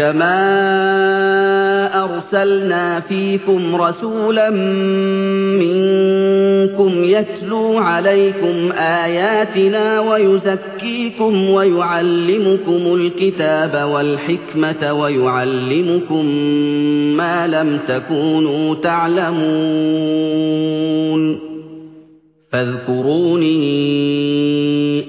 كما أرسلنا فيكم رسولا منكم يتلو عليكم آياتنا ويزكيكم ويعلمكم الكتاب والحكمة ويعلمكم ما لم تكونوا تعلمون فاذكروني